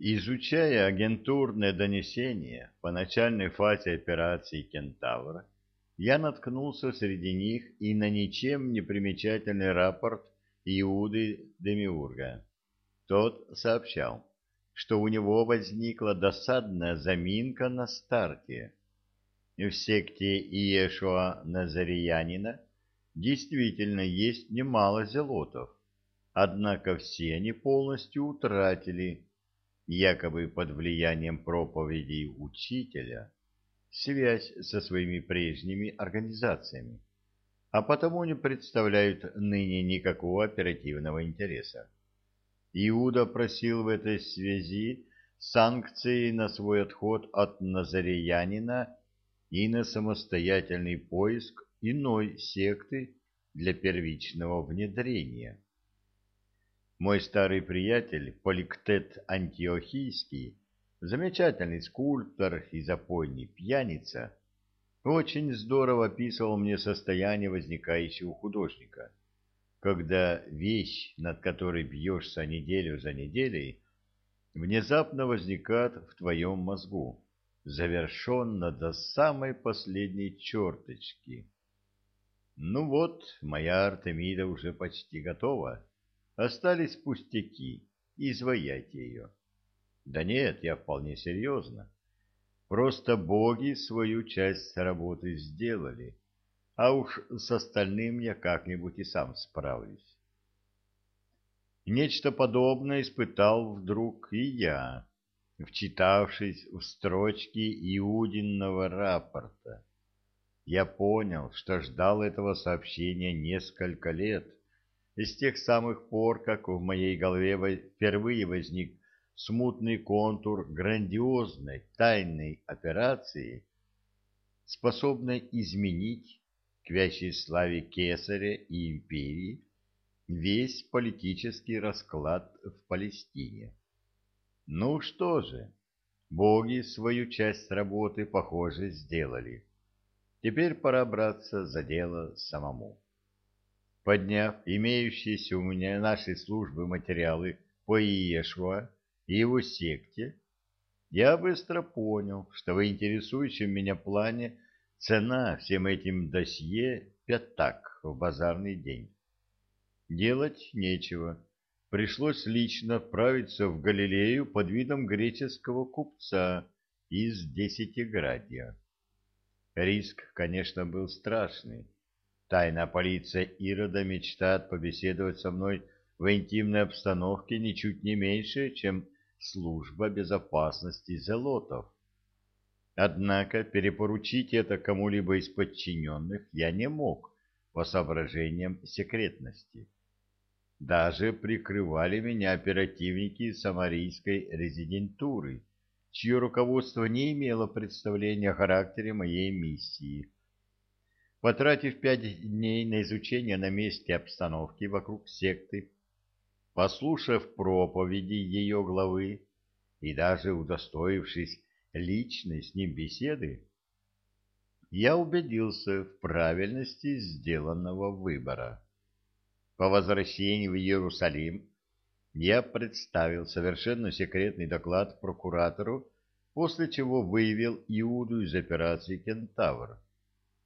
Изучая агентурные донесения по начальной фазе операции «Кентавр», я наткнулся среди них и на ничем не примечательный рапорт Иуды Демиурга. Тот сообщал, что у него возникла досадная заминка на старте. В секте Иешуа Назариянина действительно есть немало зелотов, однако все они полностью утратили якобы под влиянием проповедей учителя, связь со своими прежними организациями, а потому не представляют ныне никакого оперативного интереса. Иуда просил в этой связи санкции на свой отход от Назареянина и на самостоятельный поиск иной секты для первичного внедрения. Мой старый приятель Поликтет Антиохийский, замечательный скульптор и запойный пьяница, очень здорово описывал мне состояние возникающего художника, когда вещь, над которой бьешься неделю за неделей, внезапно возникает в твоем мозгу, завершенно до самой последней черточки. Ну вот, моя Артемида уже почти готова. Остались пустяки, изваять ее. Да нет, я вполне серьезно. Просто боги свою часть работы сделали, а уж с остальным я как-нибудь и сам справлюсь. Нечто подобное испытал вдруг и я, вчитавшись в строчки Иудинного рапорта. Я понял, что ждал этого сообщения несколько лет, и с тех самых пор, как в моей голове впервые возник смутный контур грандиозной тайной операции, способной изменить к вящей славе Кесаря и империи весь политический расклад в Палестине. Ну что же, боги свою часть работы, похоже, сделали. Теперь пора браться за дело самому. Подняв имеющиеся у меня нашей службы материалы по Иешуа и его секте, я быстро понял, что в интересующем меня плане цена всем этим досье пятак в базарный день. Делать нечего. Пришлось лично отправиться в Галилею под видом греческого купца из Десятиградья. Риск, конечно, был страшный Тайная полиция Ирода мечтает побеседовать со мной в интимной обстановке ничуть не меньше, чем служба безопасности зелотов. Однако перепоручить это кому-либо из подчиненных я не мог по соображениям секретности. Даже прикрывали меня оперативники самарийской резидентуры, чье руководство не имело представления о характере моей миссии – Потратив пять дней на изучение на месте обстановки вокруг секты, послушав проповеди ее главы и даже удостоившись личной с ним беседы, я убедился в правильности сделанного выбора. По возвращении в Иерусалим я представил совершенно секретный доклад прокуратору, после чего выявил Иуду из операции «Кентавр»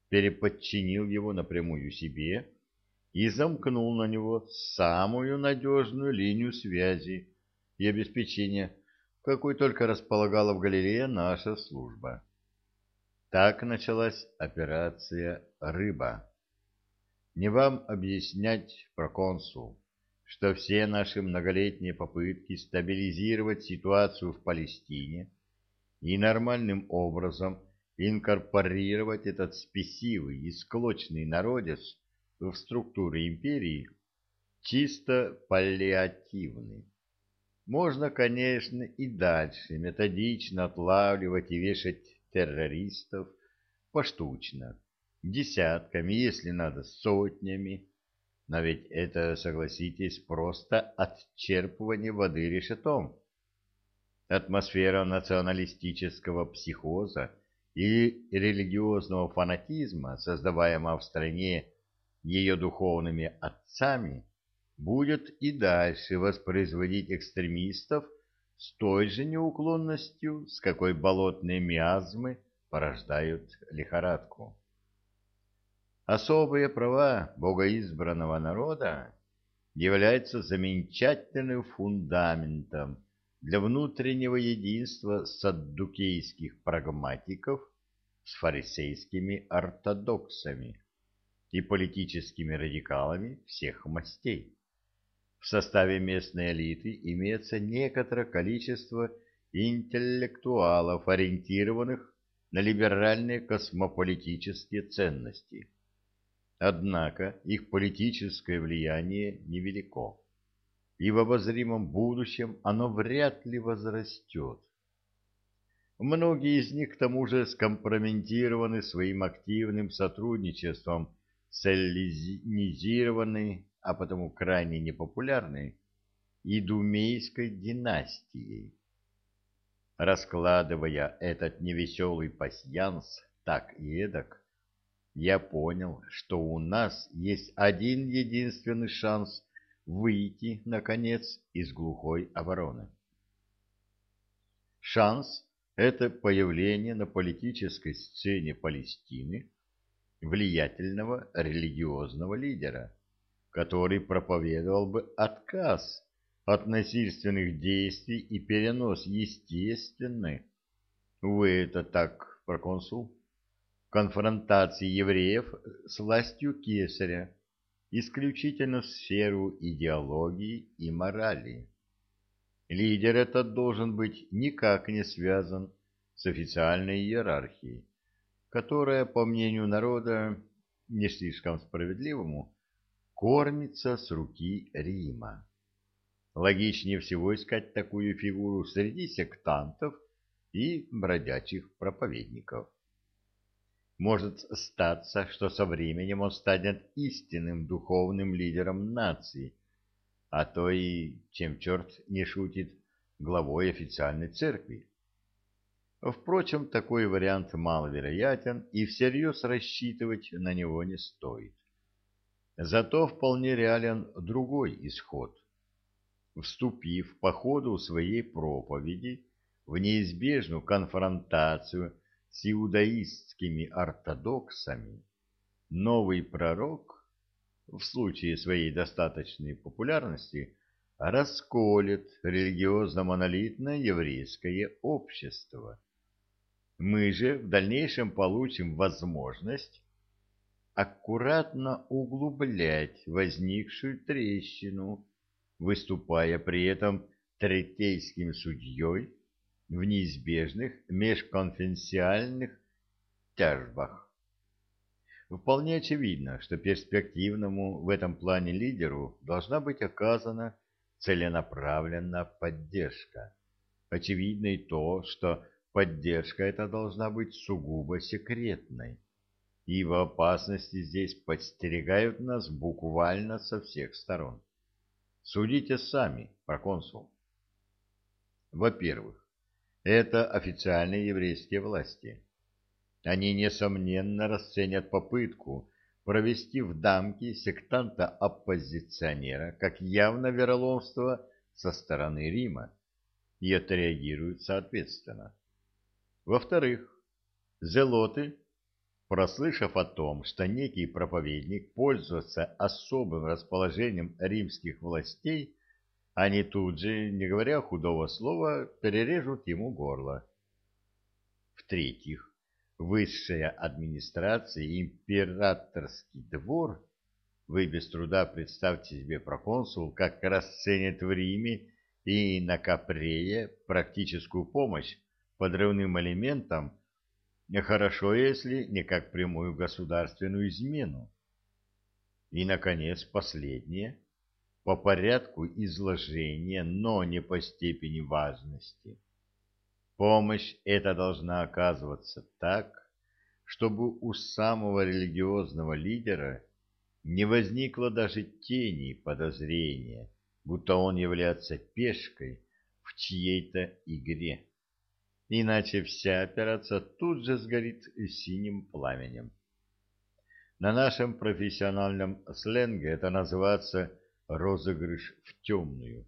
переподчинил его напрямую себе и замкнул на него самую надежную линию связи и обеспечения, какой только располагала в Галилее наша служба. Так началась операция «Рыба». Не вам объяснять, проконсул, что все наши многолетние попытки стабилизировать ситуацию в Палестине и нормальным образом инкорпорировать этот спесивый и склочный народец в структуры империи чисто паллиативны. Можно, конечно, и дальше методично отлавливать и вешать террористов поштучно, десятками, если надо, сотнями, но ведь это, согласитесь, просто отчерпывание воды решетом. Атмосфера националистического психоза – и религиозного фанатизма, создаваемого в стране ее духовными отцами, будет и дальше воспроизводить экстремистов с той же неуклонностью, с какой болотные миазмы порождают лихорадку. Особые права богоизбранного народа являются замечательным фундаментом для внутреннего единства саддукейских прагматиков с фарисейскими ортодоксами и политическими радикалами всех мастей. В составе местной элиты имеется некоторое количество интеллектуалов, ориентированных на либеральные космополитические ценности. Однако их политическое влияние невелико, и в обозримом будущем оно вряд ли возрастет. Многие из них к тому же скомпрометированы своим активным сотрудничеством с эллинизированной, а потому крайне непопулярной, идумейской династией. Раскладывая этот невеселый пасьянс так и эдак, я понял, что у нас есть один единственный шанс выйти, наконец, из глухой обороны. Шанс – это появление на политической сцене Палестины влиятельного религиозного лидера, который проповедовал бы отказ от насильственных действий и перенос естественной, увы, это так, проконсул, конфронтации евреев с властью кесаря, исключительно в сферу идеологии и морали. Лидер этот должен быть никак не связан с официальной иерархией, которая, по мнению народа, не слишком справедливому, кормится с руки Рима. Логичнее всего искать такую фигуру среди сектантов и бродячих проповедников. Может статься, что со временем он станет истинным духовным лидером нации, а то и, чем черт не шутит, главой официальной церкви. Впрочем, такой вариант маловероятен, и всерьез рассчитывать на него не стоит. Зато вполне реален другой исход. Вступив по ходу своей проповеди в неизбежную конфронтацию с иудаистскими ортодоксами, новый пророк, в случае своей достаточной популярности, расколет религиозно-монолитное еврейское общество. Мы же в дальнейшем получим возможность аккуратно углублять возникшую трещину, выступая при этом третейским судьей в неизбежных межконфессиональных тяжбах. Вполне очевидно, что перспективному в этом плане лидеру должна быть оказана целенаправленная поддержка. Очевидно и то, что поддержка эта должна быть сугубо секретной, ибо опасности здесь подстерегают нас буквально со всех сторон. Судите сами, проконсул. Во-первых, это официальные еврейские власти. Они, несомненно, расценят попытку провести в дамке сектанта-оппозиционера как явно вероломство со стороны Рима и отреагируют соответственно. Во-вторых, зелоты, прослышав о том, что некий проповедник пользуется особым расположением римских властей, они тут же, не говоря худого слова, перережут ему горло. В-третьих, высшая администрация императорский двор, вы без труда представьте себе проконсул, как расценят в Риме и на Капрее практическую помощь подрывным элементам, хорошо, если не как прямую государственную измену. И, наконец, последнее – по порядку изложения, но не по степени важности. Помощь эта должна оказываться так, чтобы у самого религиозного лидера не возникло даже тени подозрения, будто он является пешкой в чьей-то игре. Иначе вся операция тут же сгорит синим пламенем. На нашем профессиональном сленге это называется розыгрыш в темную.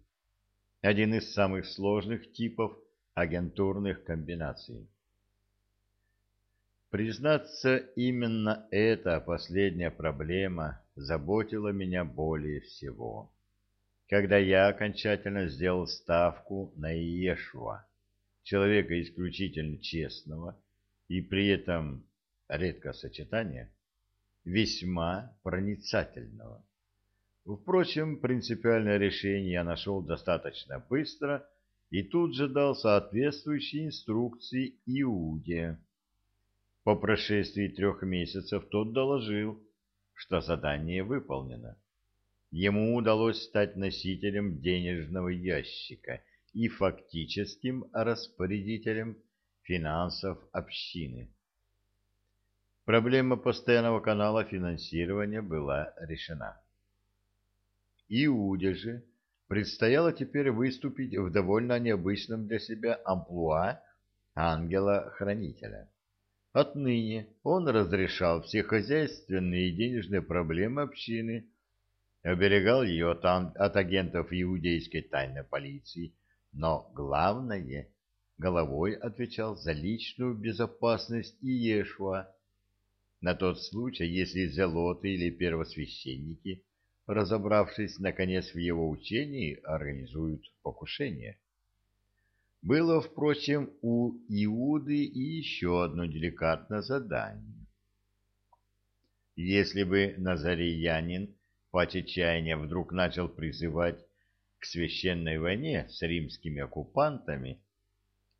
один из самых сложных типов агентурных комбинаций. Признаться, именно эта последняя проблема заботила меня более всего. Когда я окончательно сделал ставку на Иешуа, человека исключительно честного и при этом редкое сочетание, весьма проницательного. Впрочем, принципиальное решение я нашел достаточно быстро и тут же дал соответствующие инструкции Иуде. По прошествии трех месяцев тот доложил, что задание выполнено. Ему удалось стать носителем денежного ящика и фактическим распорядителем финансов общины. Проблема постоянного канала финансирования была решена. Иуде же предстояло теперь выступить в довольно необычном для себя амплуа ангела-хранителя. Отныне он разрешал все хозяйственные и денежные проблемы общины, оберегал ее от, от агентов иудейской тайной полиции, но главное, головой отвечал за личную безопасность Иешуа, на тот случай, если зелоты или первосвященники разобравшись, наконец, в его учении, организуют покушение. Было, впрочем, у Иуды и еще одно деликатное задание. Если бы Назареянин по отчаянию вдруг начал призывать к священной войне с римскими оккупантами,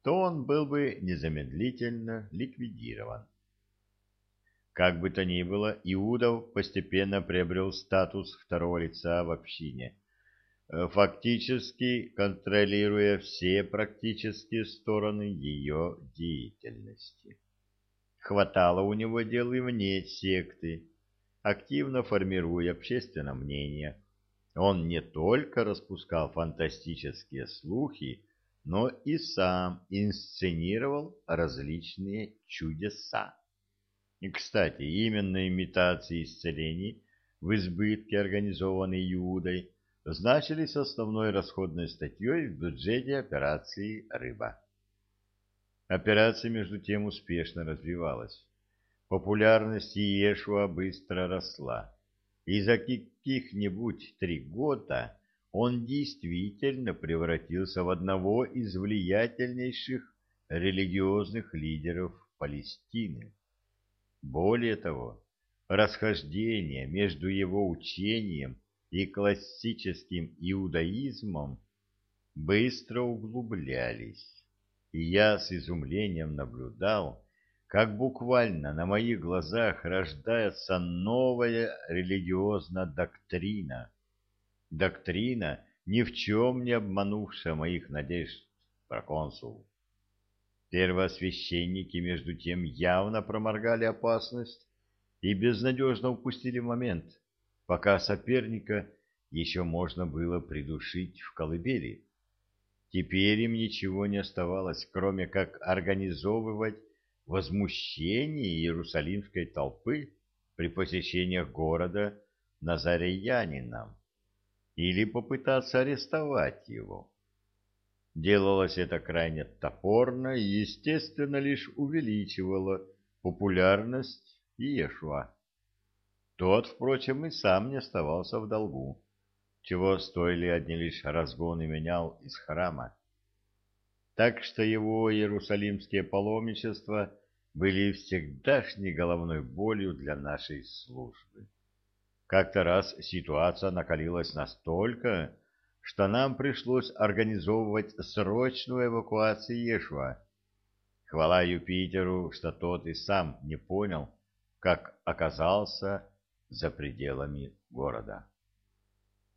то он был бы незамедлительно ликвидирован. Как бы то ни было, Иудов постепенно приобрел статус второго лица в общине, э, фактически контролируя все практические стороны ее деятельности. Хватало у него дел и вне секты, активно формируя общественное мнение. Он не только распускал фантастические слухи, но и сам инсценировал различные чудеса. И, кстати, именно имитации исцелений в избытке, организованной Иудой, значились основной расходной статьей в бюджете операции «Рыба». Операция, между тем, успешно развивалась. Популярность Иешуа быстро росла, и за каких-нибудь три года он действительно превратился в одного из влиятельнейших религиозных лидеров Палестины. Более того, расхождения между его учением и классическим иудаизмом быстро углублялись, и я с изумлением наблюдал, как буквально на моих глазах рождается новая религиозная доктрина. Доктрина, ни в чем не обманувшая моих надежд, проконсул. Первосвященники, между тем, явно проморгали опасность и безнадежно упустили момент, пока соперника еще можно было придушить в колыбели. Теперь им ничего не оставалось, кроме как организовывать возмущение иерусалимской толпы при посещениях города Назарейянином или попытаться арестовать его. Делалось это крайне топорно и, естественно, лишь увеличивало популярность Иешуа. Тот, впрочем, и сам не оставался в долгу, чего стоили одни лишь разгоны менял из храма. Так что его иерусалимские паломничества были всегдашней головной болью для нашей службы. Как-то раз ситуация накалилась настолько, что нам пришлось организовывать срочную эвакуацию Ешва. Хвала Юпитеру, что тот и сам не понял, как оказался за пределами города.